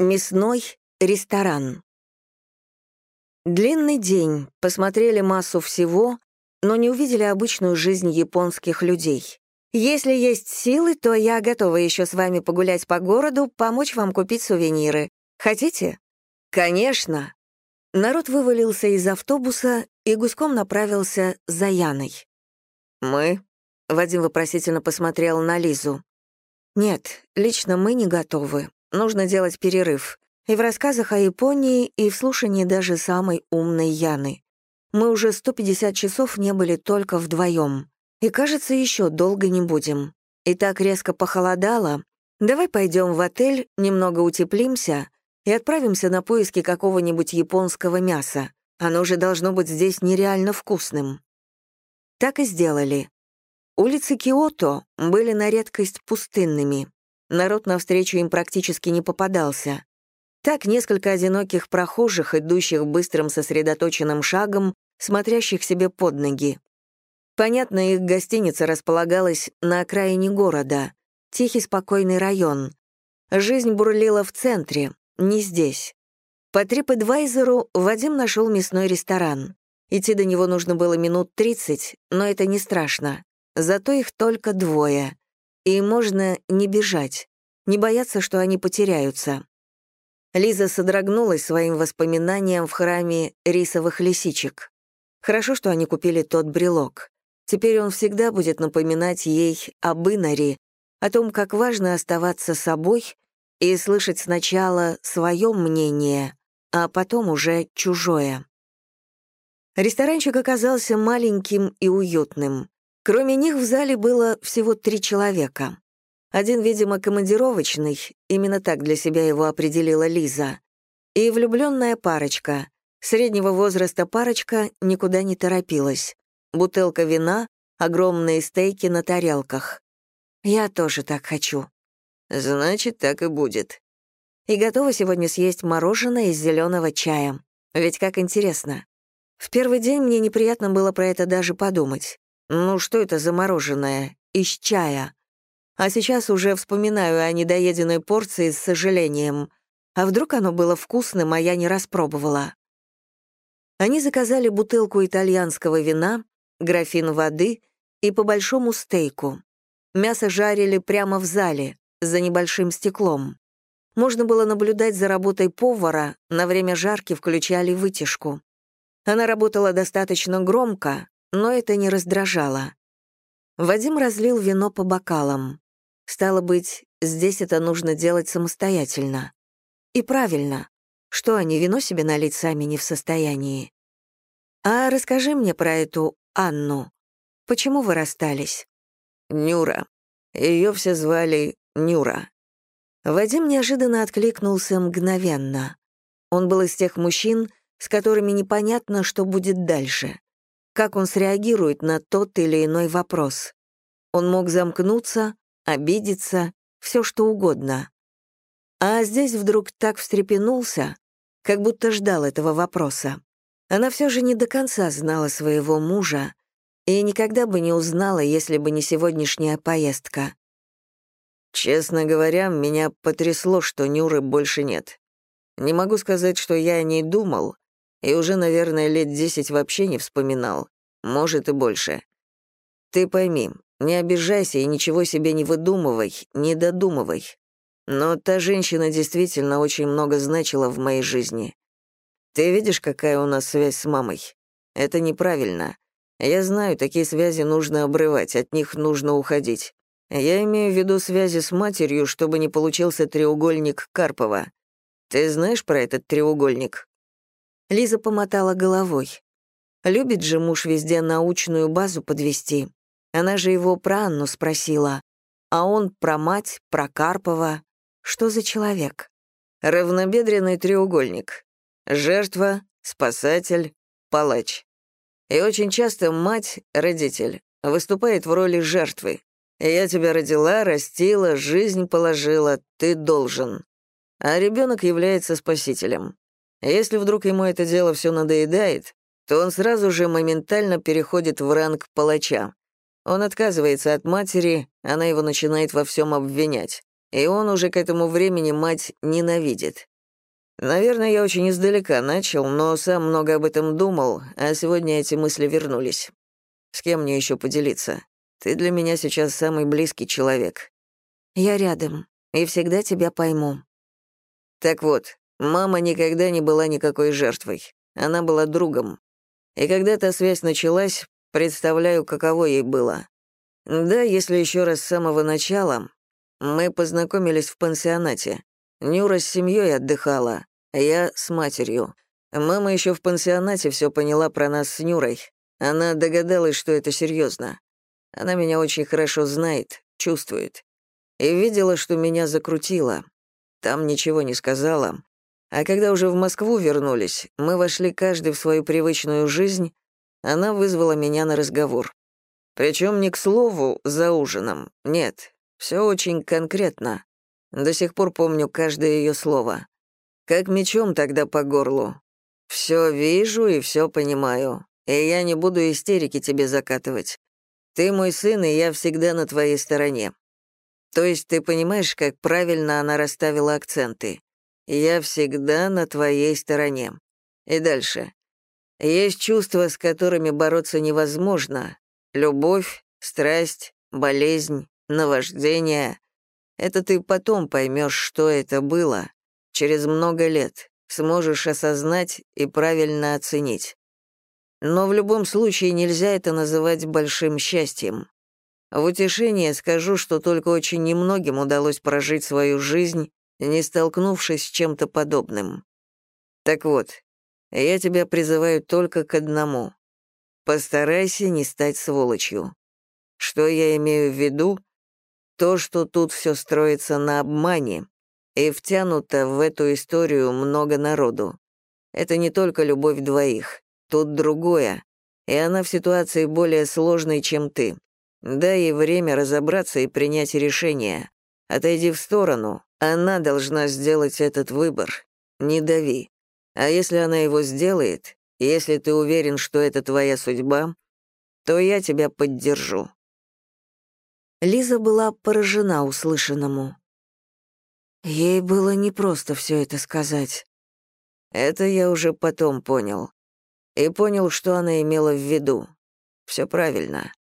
Мясной ресторан. Длинный день, посмотрели массу всего, но не увидели обычную жизнь японских людей. Если есть силы, то я готова еще с вами погулять по городу, помочь вам купить сувениры. Хотите? Конечно. Народ вывалился из автобуса и гуськом направился за Яной. «Мы?» — Вадим вопросительно посмотрел на Лизу. «Нет, лично мы не готовы. Нужно делать перерыв. И в рассказах о Японии, и в слушании даже самой умной Яны. Мы уже 150 часов не были только вдвоем. И, кажется, еще долго не будем. И так резко похолодало. Давай пойдем в отель, немного утеплимся и отправимся на поиски какого-нибудь японского мяса. Оно же должно быть здесь нереально вкусным. Так и сделали. Улицы Киото были на редкость пустынными. Народ навстречу им практически не попадался. Так несколько одиноких прохожих, идущих быстрым сосредоточенным шагом, смотрящих себе под ноги. Понятно, их гостиница располагалась на окраине города, тихий спокойный район. Жизнь бурлила в центре, не здесь. По TripAdvisor Вадим нашел мясной ресторан. Идти до него нужно было минут 30, но это не страшно. Зато их только двое и можно не бежать, не бояться, что они потеряются. Лиза содрогнулась своим воспоминанием в храме рисовых лисичек. Хорошо, что они купили тот брелок. Теперь он всегда будет напоминать ей об Инаре, о том, как важно оставаться собой и слышать сначала свое мнение, а потом уже чужое. Ресторанчик оказался маленьким и уютным. Кроме них в зале было всего три человека. Один, видимо, командировочный, именно так для себя его определила Лиза, и влюбленная парочка. Среднего возраста парочка никуда не торопилась. Бутылка вина, огромные стейки на тарелках. Я тоже так хочу. Значит, так и будет. И готова сегодня съесть мороженое из зеленого чая. Ведь как интересно. В первый день мне неприятно было про это даже подумать. Ну что это за мороженое? Из чая. А сейчас уже вспоминаю о недоеденной порции с сожалением. А вдруг оно было вкусным, а я не распробовала? Они заказали бутылку итальянского вина, графин воды и по большому стейку. Мясо жарили прямо в зале, за небольшим стеклом. Можно было наблюдать за работой повара, на время жарки включали вытяжку. Она работала достаточно громко, но это не раздражало. Вадим разлил вино по бокалам. Стало быть, здесь это нужно делать самостоятельно. И правильно. Что они вино себе налить сами не в состоянии? А расскажи мне про эту Анну. Почему вы расстались? Нюра. Ее все звали Нюра. Вадим неожиданно откликнулся мгновенно. Он был из тех мужчин, с которыми непонятно, что будет дальше как он среагирует на тот или иной вопрос. Он мог замкнуться, обидеться, все что угодно. А здесь вдруг так встрепенулся, как будто ждал этого вопроса. Она все же не до конца знала своего мужа и никогда бы не узнала, если бы не сегодняшняя поездка. Честно говоря, меня потрясло, что Нюры больше нет. Не могу сказать, что я о ней думал, и уже, наверное, лет десять вообще не вспоминал. Может, и больше. Ты пойми, не обижайся и ничего себе не выдумывай, не додумывай. Но та женщина действительно очень много значила в моей жизни. Ты видишь, какая у нас связь с мамой? Это неправильно. Я знаю, такие связи нужно обрывать, от них нужно уходить. Я имею в виду связи с матерью, чтобы не получился треугольник Карпова. Ты знаешь про этот треугольник? Лиза помотала головой. Любит же муж везде научную базу подвести. Она же его про Анну спросила. А он про мать, про Карпова. Что за человек? Равнобедренный треугольник. Жертва, спасатель, палач. И очень часто мать, родитель, выступает в роли жертвы. «Я тебя родила, растила, жизнь положила, ты должен». А ребенок является спасителем. Если вдруг ему это дело все надоедает, то он сразу же моментально переходит в ранг палача. Он отказывается от матери, она его начинает во всем обвинять. и он уже к этому времени мать ненавидит. Наверное, я очень издалека начал, но сам много об этом думал, а сегодня эти мысли вернулись. С кем мне еще поделиться? Ты для меня сейчас самый близкий человек. Я рядом и всегда тебя пойму. Так вот, мама никогда не была никакой жертвой. Она была другом. И когда та связь началась, представляю, каково ей было. Да, если еще раз с самого начала, мы познакомились в пансионате. Нюра с семьей отдыхала, я с матерью. Мама еще в пансионате все поняла про нас с Нюрой. Она догадалась, что это серьезно. Она меня очень хорошо знает, чувствует. И видела, что меня закрутило. Там ничего не сказала. А когда уже в Москву вернулись, мы вошли каждый в свою привычную жизнь, она вызвала меня на разговор. Причем не к слову, за ужином. Нет, все очень конкретно. До сих пор помню каждое ее слово. Как мечом тогда по горлу. Все вижу и все понимаю. И я не буду истерики тебе закатывать. Ты мой сын, и я всегда на твоей стороне. То есть ты понимаешь, как правильно она расставила акценты. Я всегда на твоей стороне. И дальше. Есть чувства, с которыми бороться невозможно. Любовь, страсть, болезнь, наваждение. Это ты потом поймешь, что это было. Через много лет сможешь осознать и правильно оценить. Но в любом случае нельзя это называть большим счастьем. В утешение скажу, что только очень немногим удалось прожить свою жизнь, не столкнувшись с чем-то подобным. Так вот, я тебя призываю только к одному. Постарайся не стать сволочью. Что я имею в виду? То, что тут все строится на обмане, и втянуто в эту историю много народу. Это не только любовь двоих, тут другое, и она в ситуации более сложной, чем ты. Дай ей время разобраться и принять решение. Отойди в сторону. Она должна сделать этот выбор. Не дави. А если она его сделает, если ты уверен, что это твоя судьба, то я тебя поддержу». Лиза была поражена услышанному. Ей было непросто все это сказать. Это я уже потом понял. И понял, что она имела в виду. Все правильно.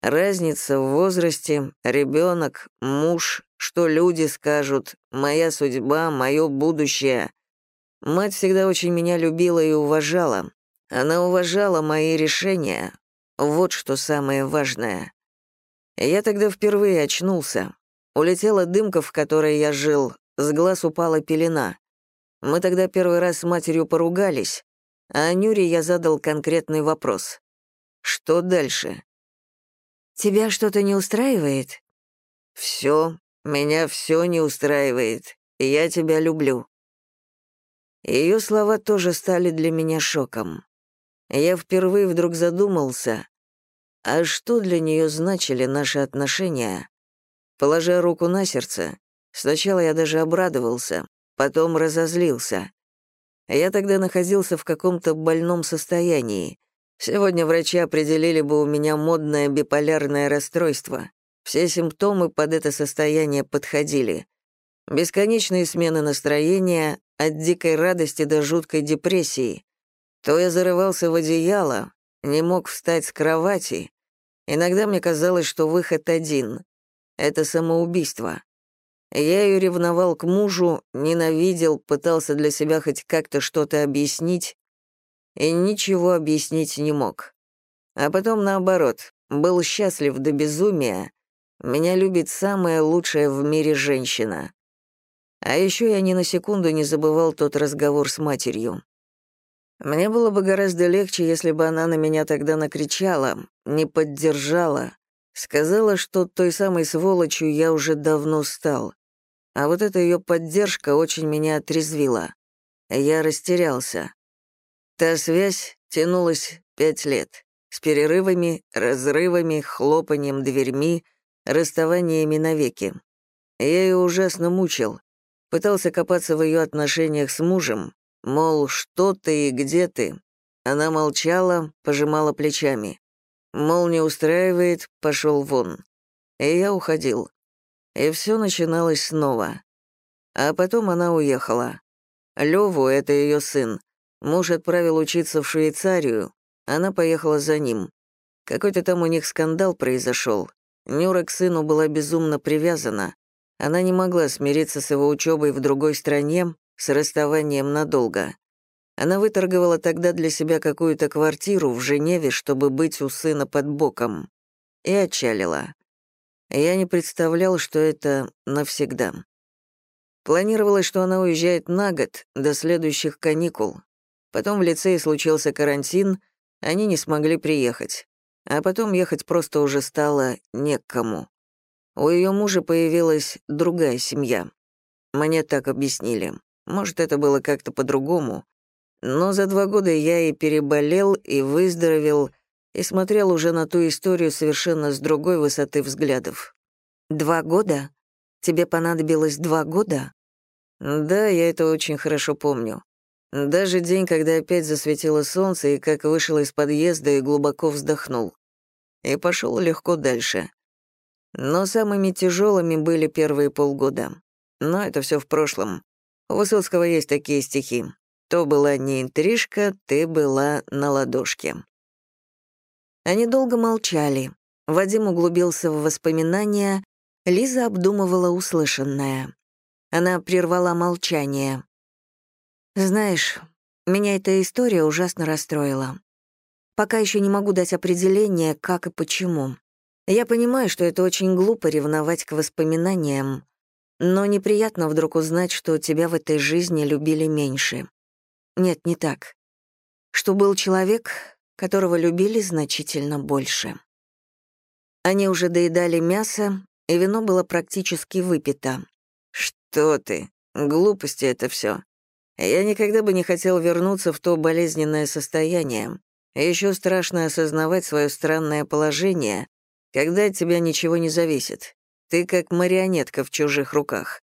Разница в возрасте, ребенок, муж, что люди скажут, моя судьба, мое будущее. Мать всегда очень меня любила и уважала. Она уважала мои решения. Вот что самое важное. Я тогда впервые очнулся. Улетела дымка, в которой я жил, с глаз упала пелена. Мы тогда первый раз с матерью поругались, а Нюре я задал конкретный вопрос. Что дальше? Тебя что-то не устраивает? Все, меня все не устраивает. Я тебя люблю. Ее слова тоже стали для меня шоком. Я впервые вдруг задумался, а что для нее значили наши отношения? Положа руку на сердце, сначала я даже обрадовался, потом разозлился. Я тогда находился в каком-то больном состоянии, Сегодня врачи определили бы у меня модное биполярное расстройство. Все симптомы под это состояние подходили. Бесконечные смены настроения, от дикой радости до жуткой депрессии. То я зарывался в одеяло, не мог встать с кровати. Иногда мне казалось, что выход один — это самоубийство. Я ее ревновал к мужу, ненавидел, пытался для себя хоть как-то что-то объяснить, и ничего объяснить не мог. А потом, наоборот, был счастлив до безумия. Меня любит самая лучшая в мире женщина. А еще я ни на секунду не забывал тот разговор с матерью. Мне было бы гораздо легче, если бы она на меня тогда накричала, не поддержала, сказала, что той самой сволочью я уже давно стал. А вот эта ее поддержка очень меня отрезвила. Я растерялся. Та связь тянулась пять лет, с перерывами, разрывами, хлопанием дверьми, расставаниями навеки. Я ее ужасно мучил, пытался копаться в ее отношениях с мужем, мол, что ты и где ты. Она молчала, пожимала плечами. Мол, не устраивает, пошел вон. И я уходил. И все начиналось снова. А потом она уехала. Леву, это ее сын, муж отправил учиться в Швейцарию, она поехала за ним. Какой-то там у них скандал произошел. Нюра к сыну была безумно привязана. Она не могла смириться с его учебой в другой стране, с расставанием надолго. Она выторговала тогда для себя какую-то квартиру в Женеве, чтобы быть у сына под боком. И отчалила. Я не представлял, что это навсегда. Планировалось, что она уезжает на год, до следующих каникул. Потом в лицее случился карантин, они не смогли приехать. А потом ехать просто уже стало не к кому. У ее мужа появилась другая семья. Мне так объяснили. Может, это было как-то по-другому. Но за два года я и переболел, и выздоровел, и смотрел уже на ту историю совершенно с другой высоты взглядов. «Два года? Тебе понадобилось два года?» «Да, я это очень хорошо помню. Даже день, когда опять засветило солнце, и как вышел из подъезда и глубоко вздохнул. И пошел легко дальше. Но самыми тяжелыми были первые полгода. Но это все в прошлом. У Высоцкого есть такие стихи. «То была не интрижка, ты была на ладошке». Они долго молчали. Вадим углубился в воспоминания, Лиза обдумывала услышанное. Она прервала молчание. «Знаешь, меня эта история ужасно расстроила. Пока еще не могу дать определение, как и почему. Я понимаю, что это очень глупо ревновать к воспоминаниям, но неприятно вдруг узнать, что тебя в этой жизни любили меньше. Нет, не так. Что был человек, которого любили значительно больше. Они уже доедали мясо, и вино было практически выпито. «Что ты? Глупости это все. Я никогда бы не хотел вернуться в то болезненное состояние. Еще страшно осознавать свое странное положение, когда от тебя ничего не зависит. Ты как марионетка в чужих руках.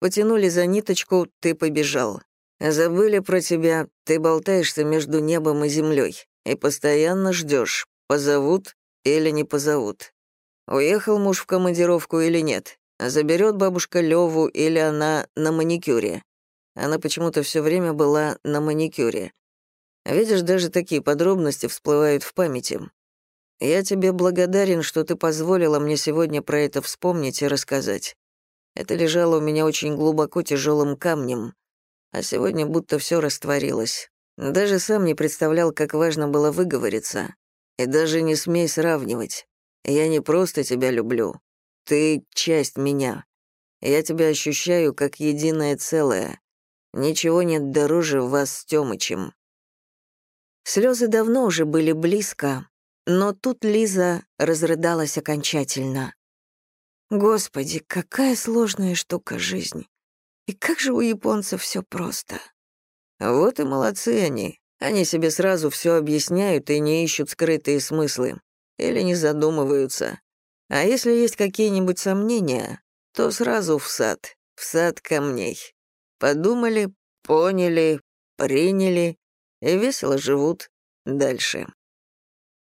Потянули за ниточку, ты побежал. Забыли про тебя, ты болтаешься между небом и землей и постоянно ждешь, позовут или не позовут. Уехал муж в командировку или нет, заберет бабушка Леву или она на маникюре. Она почему-то все время была на маникюре. Видишь, даже такие подробности всплывают в памяти. Я тебе благодарен, что ты позволила мне сегодня про это вспомнить и рассказать. Это лежало у меня очень глубоко тяжелым камнем, а сегодня будто все растворилось. Даже сам не представлял, как важно было выговориться. И даже не смей сравнивать. Я не просто тебя люблю. Ты — часть меня. Я тебя ощущаю как единое целое. Ничего нет дороже вас с Тёмычем». Слезы давно уже были близко, но тут Лиза разрыдалась окончательно. «Господи, какая сложная штука жизнь! И как же у японцев все просто!» «Вот и молодцы они. Они себе сразу все объясняют и не ищут скрытые смыслы. Или не задумываются. А если есть какие-нибудь сомнения, то сразу в сад, в сад камней. Подумали, поняли, приняли и весело живут дальше.